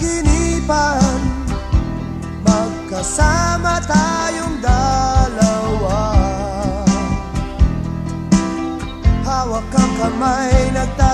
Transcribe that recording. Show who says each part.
Speaker 1: paginipan. Magkasama tayong dalawa. Hawak ang kamay, nagtatanggap